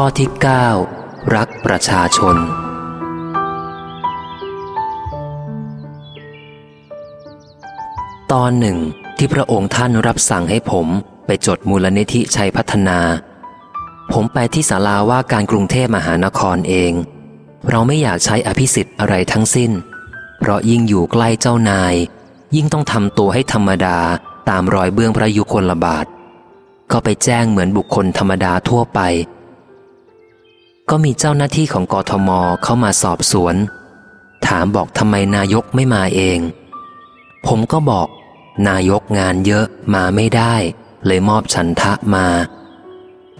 ข้อที่ 9 รักประชาชน ตอนหนึ่งที่พระองค์ท่านรับสั่งให้ผมไปจดมูลนิธิชัยพัฒนา ผมไปที่ศาลาว่าการกรุงเทพมหานครเอง เราไม่อยากใช้อภิสิทธิ์อะไรทั้งสิ้น เพราะยิ่งอยู่ใกล้เจ้านาย ยิ่งต้องทำตัวให้ธรรมดาตามรอยเบื้องพระยุคลบาทก็ไปแจ้งเหมือนบุคคลธรรมดาทั่วไป ก็มีเจ้าหน้าที่ของกทมเข้ามาสอบสวน ถามบอกทำไมนายกไม่มาเอง ผมก็บอก นายกงานเยอะมาไม่ได้ เลยมอบฉันทะมา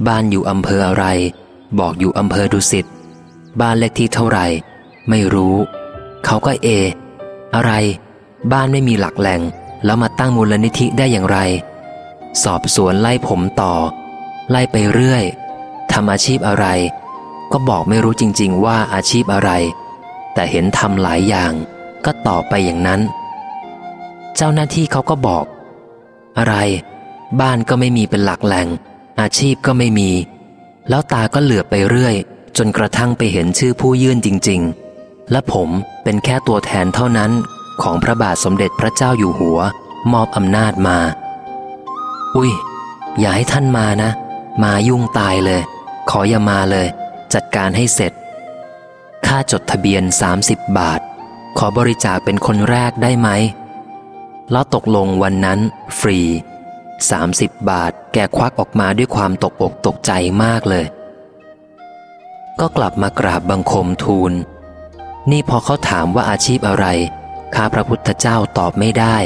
บ้านอยู่อำเภออะไร บอกอยู่อำเภอดุสิตบ้านเลขที่เท่าไหร่ ไม่รู้ เขาก็เอ อะไร บ้านไม่มีหลักแหล่ง แล้วมาตั้งมูลนิธิได้อย่างไร สอบสวนไล่ผมต่อ ไล่ไปเรื่อยทำอาชีพอะไร ก็บอกไม่รู้จริง ๆ ว่าอาชีพอะไร แต่เห็นทำหลายอย่างก็ตอบไปอย่างนั้น เจ้าหน้าที่เขาก็บอก อะไร บ้านก็ไม่มีเป็นหลักแหล่ง อาชีพก็ไม่มี แล้วตาก็เหลือไปเรื่อย จนกระทั่งไปเห็นชื่อผู้ยื่นจริง ๆ และผมเป็นแค่ตัวแทนเท่านั้นของพระบาทสมเด็จพระเจ้าอยู่หัว มอบอำนาจมา อุ้ย อย่าให้ท่านมานะ มายุ่งตายเลย ขออย่ามาเลย จัดการให้เสร็จ ค่าจดทะเบียน 30 บาท ขอบริจาคเป็นคนแรกได้ไหม แล้วตกลงวันนั้นฟรี 30 บาทแกควักออกมาด้วยความตกอกตกใจมากเลย ก็กลับมากราบบังคมทูล นี่พอเขาถามว่าอาชีพอะไร ข้าพระพุทธเจ้าตอบไม่ได้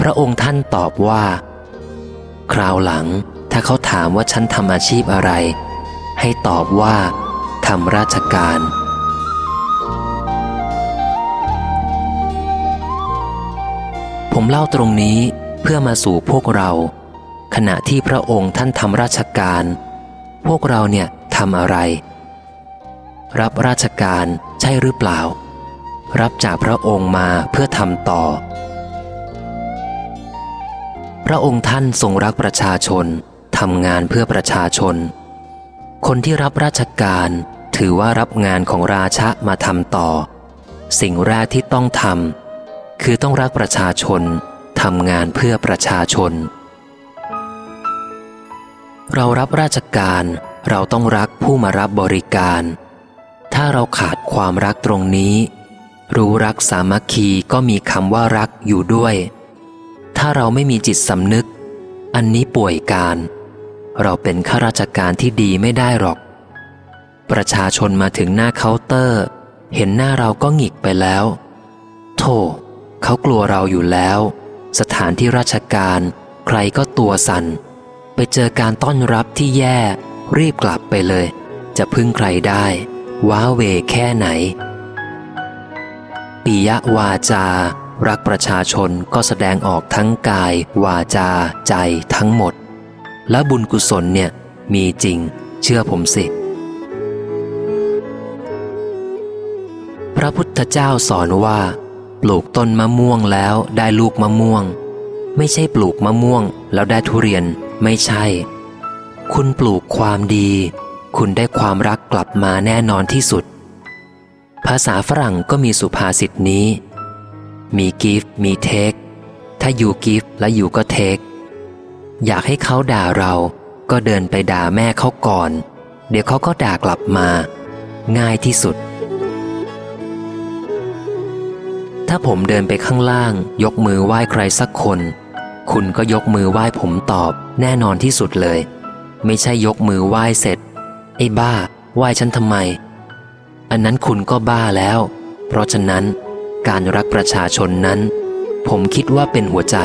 พระองค์ท่านตอบว่า คราวหลังถ้าเขาถามว่าฉันทำอาชีพอะไร ให้ตอบว่าทำราชการ ผมเล่าตรงนี้เพื่อมาสู่พวกเรา ขณะที่พระองค์ท่านทำราชการ พวกเราเนี่ยทำอะไร รับราชการใช่หรือเปล่า รับจากพระองค์มาเพื่อทำต่อ พระองค์ท่านทรงรักประชาชนทำงานเพื่อประชาชน คนที่รับราชการถือว่ารับงานของราชะมาทำต่อ สิ่งแรกที่ต้องทำคือต้องรักประชาชนทำงานเพื่อประชาชน เรารับราชการเราต้องรักผู้มารับบริการ ถ้าเราขาดความรักตรงนี้ รู้รักสามัคคีก็มีคำว่ารักอยู่ด้วย ถ้าเราไม่มีจิตสำนึก อันนี้ป่วยการ เราเป็นข้าราชการที่ดีไม่ได้หรอก ประชาชนมาถึงหน้าเคาน์เตอร์ เห็นหน้าเราก็หงิกไปแล้ว โธ่เขากลัวเราอยู่แล้ว สถานที่ราชการใครก็ตัวสัน่น ไปเจอการต้อนรับที่แย่ รีบกลับไปเลย จะพึ่งใครได้ ว้าเวแค่ไหน ปิยวาจา รักประชาชนก็แสดงออกทั้งกาย วาจา ใจทั้งหมด และบุญกุศลเนี่ยมีจริง เชื่อผมสิ พระพุทธเจ้าสอนว่า ปลูกต้นมะม่วงแล้วได้ลูกมะม่วง ไม่ใช่ปลูกมะม่วง แล้วได้ทุเรียนไม่ใช่ คุณปลูกความดี คุณได้ความรักกลับมาแน่นอนที่สุด ภาษาฝรั่งก็มีสุภาษิตนี้ มีกิฟต์มีเทคถ้าอยู่กิฟต์และอยู่ก็เทค อยากให้เขาด่าเราก็เดินไปด่าแม่เขาก่อน เดี๋ยวเขาก็ด่ากลับมา ง่ายที่สุด ถ้าผมเดินไปข้างล่าง ยกมือไหว้ใครสักคน คุณก็ยกมือไหว้ผมตอบ แน่นอนที่สุดเลย ไม่ใช่ยกมือไหว้เสร็จไอ้บ้า ไหว้ฉันทำไม อันนั้นคุณก็บ้าแล้ว เพราะฉะนั้น การรักประชาชนนั้น ผมคิดว่าเป็นหัวใจ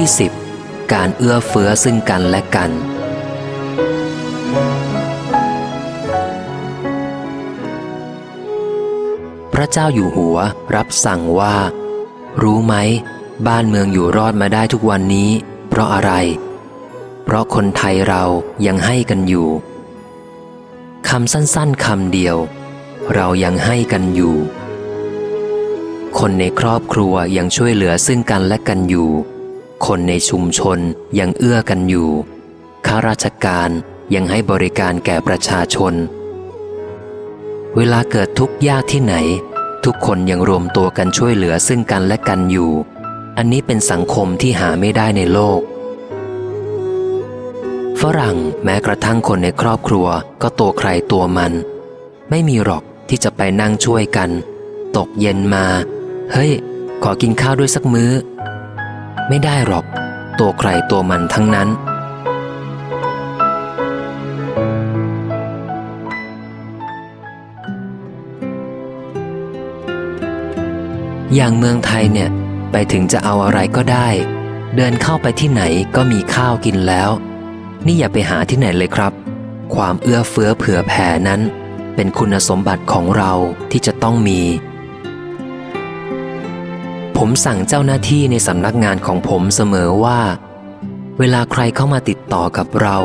ที่ 10 การเอื้อเฟื้อซึ่งกันและกัน พระเจ้าอยู่หัวรับสั่งว่า รู้ไหม บ้านเมืองอยู่รอดมาได้ทุกวันนี้ เพราะอะไร เพราะคนไทยเรายังให้กันอยู่คคำสั้นๆคำเดียว เรายังให้กันอยู่คนในครอบครัวยังช่วยเหลือซึ่งกันและกันอยู่ คนในชุมชนยังเอื้อกันอยู่ข้าราชการยังให้บริการแก่ประชาชน เวลาเกิดทุกข์ยากที่ไหน ทุกคนยังรวมตัวกันช่วยเหลือซึ่งกันและกันอยู่ อันนี้เป็นสังคมที่หาไม่ได้ในโลก ฝรั่งแม้กระทั่งคนในครอบครัวก็ตัวใครตัวมัน ไม่มีหรอกที่จะไปนั่งช่วยกัน ตกเย็นมา เฮ้ย ขอกินข้าวด้วยสักมื้อ ไม่ได้หรอก ตัวใครตัวมันทั้งนั้น อย่างเมืองไทยเนี่ย ไปถึงจะเอาอะไรก็ได้ เดินเข้าไปที่ไหนก็มีข้าวกินแล้ว นี่อย่าไปหาที่ไหนเลยครับ ความเอื้อเฟื้อเผื่อแผ่นั้น เป็นคุณสมบัติของเราที่จะต้องมี ผมสั่งเจ้าหน้าที่ในสำนักงานของผมเสมอว่า เวลาใครเข้ามาติดต่อกับเรา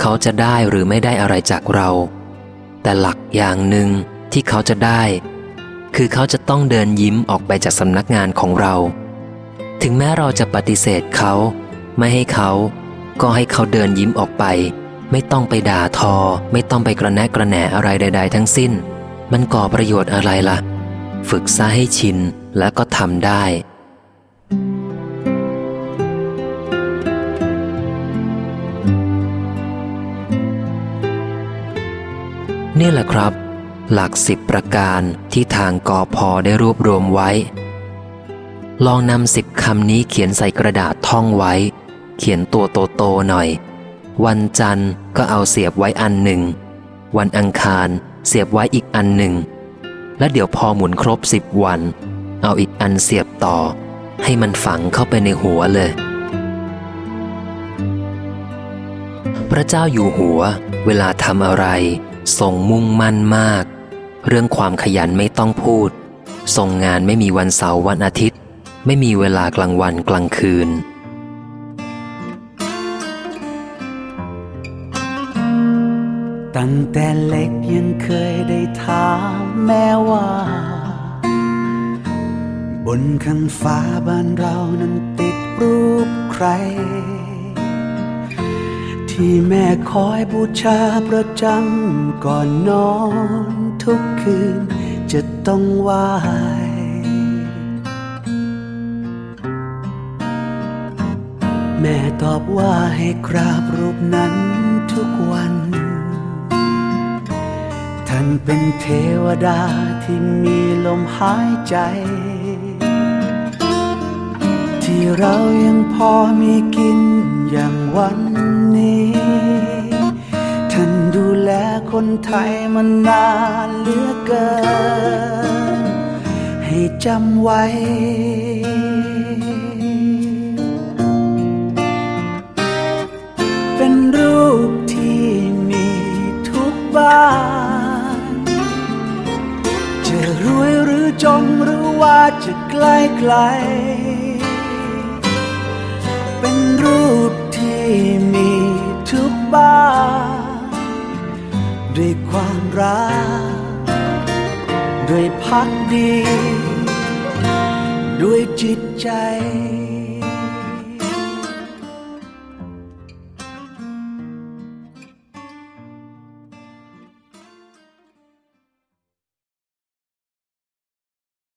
เขาจะได้หรือไม่ได้อะไรจากเรา แต่หลักอย่างหนึ่งที่เขาจะได้ คือเขาจะต้องเดินยิ้มออกไปจากสำนักงานของเรา ถึงแม้เราจะปฏิเสธเขา ไม่ให้เขา ก็ให้เขาเดินยิ้มออกไป ไม่ต้องไปด่าทอ ไม่ต้องไปกระแนะกระแหนอะไรใด ๆ ทั้งสิ้น มันก่อประโยชน์อะไรล่ะ ฝึกซะให้ชินแล้วก็ทำได้ นี่แหละครับ หลักสิบประการที่ทางกอพอได้รวบรวมไว้ ลองนำสิบคำนี้เขียนใส่กระดาษท่องไว้ เขียนตัวโตๆหน่อย วันจันทร์ก็เอาเสียบไว้อันหนึ่ง วันอังคารเสียบไว้อีกอันหนึ่ง แล้วเดี๋ยวพอหมุนครบสิบวัน เอาอีกอันเสียบต่อ ให้มันฝังเข้าไปในหัวเลย พระเจ้าอยู่หัว เวลาทำอะไร ทรงมุ่งมั่นมาก เรื่องความขยันไม่ต้องพูด ทรงงานไม่มีวันเสาร์วันอาทิตย์ ไม่มีเวลากลางวันกลางคืน ตั้งแต่เล็กยังเคยได้ถามแม่ว่า บนขันฟ้าบ้านเรานั้นติดรูปใคร ที่แม่คอยบูชาประจำก่อนนอนทุกคืนจะต้องไหวแม่ตอบว่าให้กราบรูปนั้นทุกวัน ท่านเป็นเทวดาที่มีลมหายใจ ที่เรายังพอมีกินอย่างวันนี้ ท่านดูแลคนไทยมานานเหลือเกิน ให้จำไว้ เป็นรูปที่มีทุกบ้าน จงรู้ว่าจะไกลไกล เป็นรูปที่มีทุกบ้านด้วยความรัก ด้วยพักดี ด้วยจิตใจ